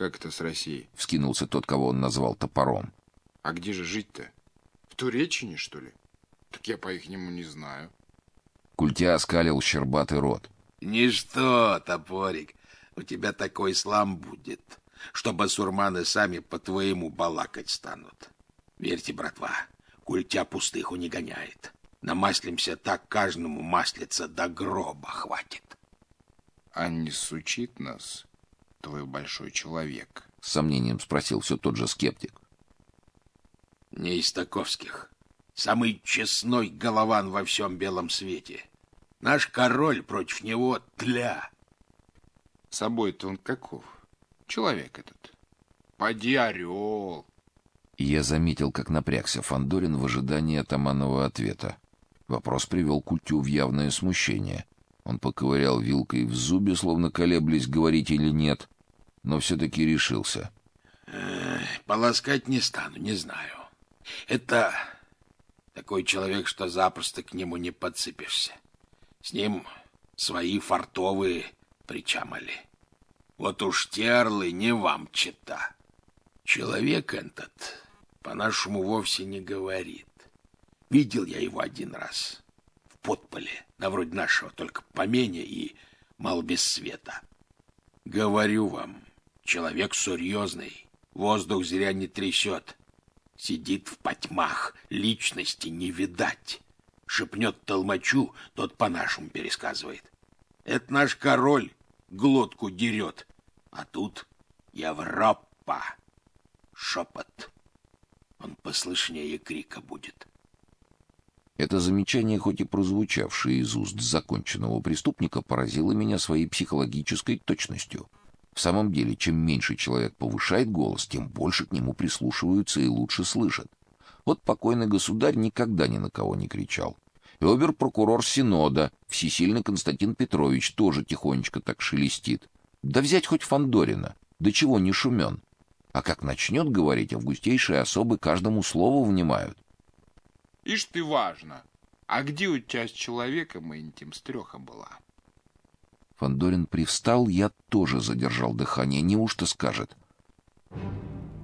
Как это с Россией? Вскинулся тот, кого он назвал топором. А где же жить-то? В Туречине, что ли? Так я по-ихнему не знаю. Культя оскалил щербатый рот. Ничто, топорик, у тебя такой слам будет, что басурманы сами по-твоему балакать станут. Верьте, братва, культя пустых не гоняет. Намаслимся так, каждому маслица до гроба хватит. А не сучит нас твой большой человек? С сомнением спросил все тот же скептик. Не из таковских. Самый честной голован во всем белом свете. Наш король против него тля. Собой-то он каков? Человек этот. Поди орел. Я заметил, как напрягся Фандорин в ожидании атаманного ответа. Вопрос привел Культю в явное смущение. Он поковырял вилкой в зубе, словно колеблясь, говорить или нет, но все-таки решился. полоскать не стану, не знаю. Это такой человек, что запросто к нему не подцепишься. С ним свои фартовые причамали. Вот уж терлы не вам чита. Человек этот по-нашему вовсе не говорит. Видел я его один раз. Подполе, на вроде нашего, только помене и мало без света. Говорю вам, человек серьезный, воздух зря не трясет. Сидит в потьмах, личности не видать. Шепнет толмачу, тот по-нашему пересказывает. Это наш король глотку дерет, а тут Европа. Шепот. Он послышнее крика будет. Это замечание, хоть и прозвучавшее из уст законченного преступника, поразило меня своей психологической точностью. В самом деле, чем меньше человек повышает голос, тем больше к нему прислушиваются и лучше слышат. Вот покойный государь никогда ни на кого не кричал. И обер-прокурор Синода, всесильный Константин Петрович, тоже тихонечко так шелестит. Да взять хоть Фандорина, до чего не шумен. А как начнет говорить, августейшие особы каждому слову внимают. Ишь ты важно. А где у тебя с человеком этим стреха была? Фандорин привстал, я тоже задержал дыхание. Неужто скажет?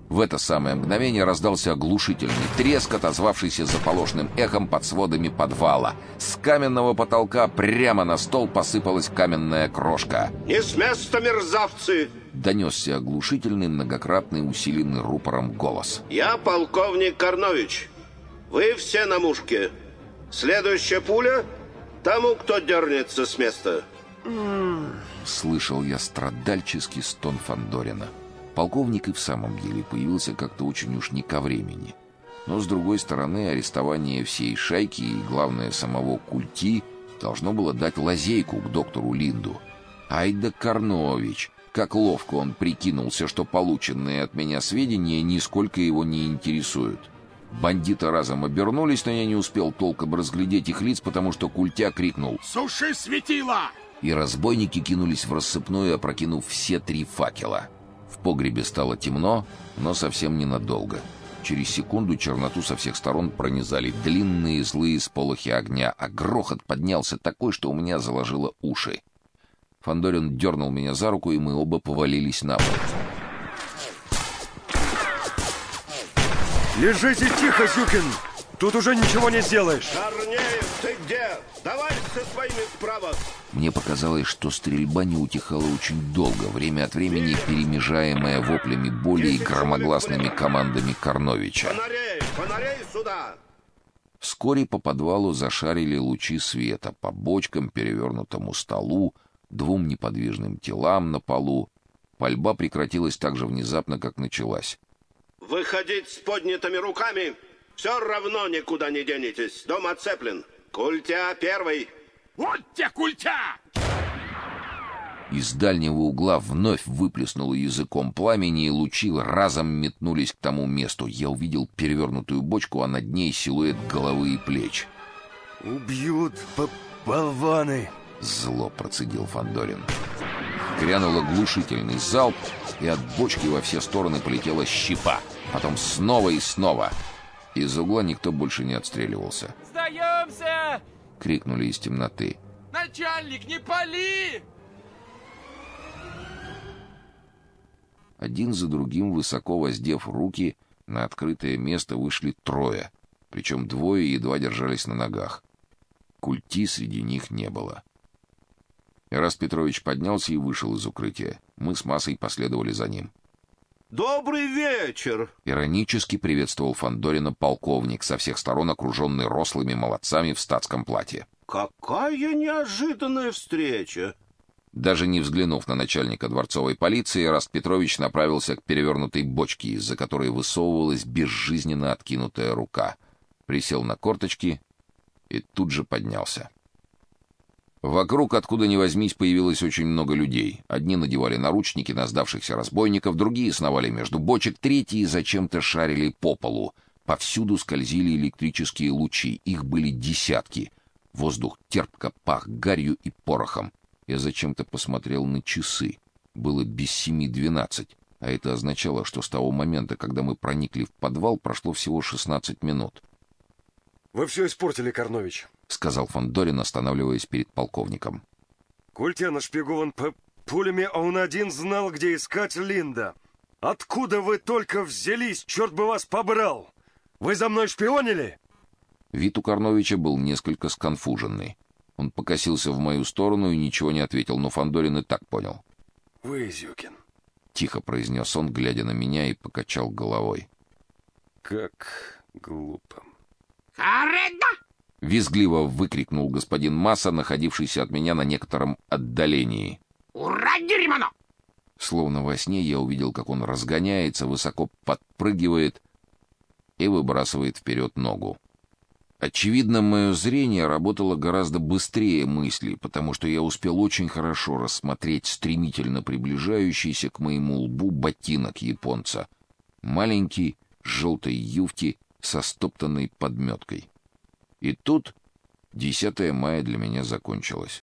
В это самое мгновение раздался оглушительный треск, отозвавшийся заполошным эхом под сводами подвала. С каменного потолка прямо на стол посыпалась каменная крошка. «Не с места, мерзавцы!» Донесся оглушительный, многократный, усиленный рупором голос. «Я полковник Карнович. Вы все на мушке. Следующая пуля тому, кто дернется с места». Слышал я страдальческий стон Фандорина. Полковник и в самом деле появился как-то очень уж не ко времени. Но, с другой стороны, арестование всей шайки и, главное, самого Культи должно было дать лазейку к доктору Линду. Айда Карнович! Как ловко он прикинулся, что полученные от меня сведения нисколько его не интересуют. Бандиты разом обернулись, но я не успел толком разглядеть их лиц, потому что Культя крикнул «Суши светила!» И разбойники кинулись в рассыпную, опрокинув все три факела. В погребе стало темно, но совсем ненадолго. Через секунду черноту со всех сторон пронизали длинные злые сполохи огня, а грохот поднялся такой, что у меня заложило уши. Фандорин дернул меня за руку, и мы оба повалились на пол. Лежите тихо, Зюкин! Тут уже ничего не сделаешь. «Корнеев, ты где? Давай со своими вправо!» Мне показалось, что стрельба не утихала очень долго, время от времени перемежаемая воплями боли и громогласными командами Карновича. «Фонарей! Фонарей сюда!» Вскоре по подвалу зашарили лучи света по бочкам, перевернутому столу, двум неподвижным телам на полу. Пальба прекратилась так же внезапно, как началась. «Выходить с поднятыми руками! Все равно никуда не денетесь! Дом оцеплен! Культя первый!» Вот те культя! Из дальнего угла вновь выплеснуло языком пламени, и лучи разом метнулись к тому месту. Я увидел перевернутую бочку, а над ней силуэт головы и плеч. Убьют болваны. Зло процедил Фандорин. Грянул оглушительный залп, и от бочки во все стороны полетела щепа. Потом снова и снова. Из угла никто больше не отстреливался. Сдаемся! Крикнули из темноты. Начальник, не пали! Один за другим, высоко воздев руки, на открытое место вышли трое, причем двое едва держались на ногах. Культи среди них не было. Эраст Петрович поднялся и вышел из укрытия. Мы с массой последовали за ним. Добрый вечер. Иронически приветствовал Фандорина полковник, со всех сторон окруженный рослыми молодцами в статском платье. Какая неожиданная встреча. Даже не взглянув на начальника дворцовой полиции, Раст Петрович направился к перевернутой бочке, из-за которой высовывалась безжизненно откинутая рука. Присел на корточки и тут же поднялся. Вокруг, откуда ни возьмись, появилось очень много людей. Одни надевали наручники на сдавшихся разбойников, другие сновали между бочек, третьи зачем-то шарили по полу. Повсюду скользили электрические лучи, их были десятки. Воздух терпко пах гарью и порохом. Я зачем-то посмотрел на часы. Было без семи двенадцать, а это означало, что с того момента, когда мы проникли в подвал, прошло всего шестнадцать минут. Вы все испортили, Карнович. — сказал Фандорин, останавливаясь перед полковником. Культя нашпигован по пулями, а он один знал, где искать Линда. Откуда вы только взялись? Черт бы вас побрал! Вы за мной шпионили? Вид у Карновича был несколько сконфуженный. Он покосился в мою сторону и ничего не ответил, но Фандорин и так понял. Вы, Зюкин. Тихо произнес он, глядя на меня, и покачал головой. Как глупо. Хареда! Визгливо выкрикнул господин Масса, находившийся от меня на некотором отдалении. Ура, дерьмано! Словно во сне я увидел, как он разгоняется, высоко подпрыгивает и выбрасывает вперед ногу. Очевидно, мое зрение работало гораздо быстрее мысли, потому что я успел очень хорошо рассмотреть стремительно приближающийся к моему лбу ботинок японца. Маленький, с желтой юфти, со стоптанной подметкой. И тут 10 мая для меня закончилось.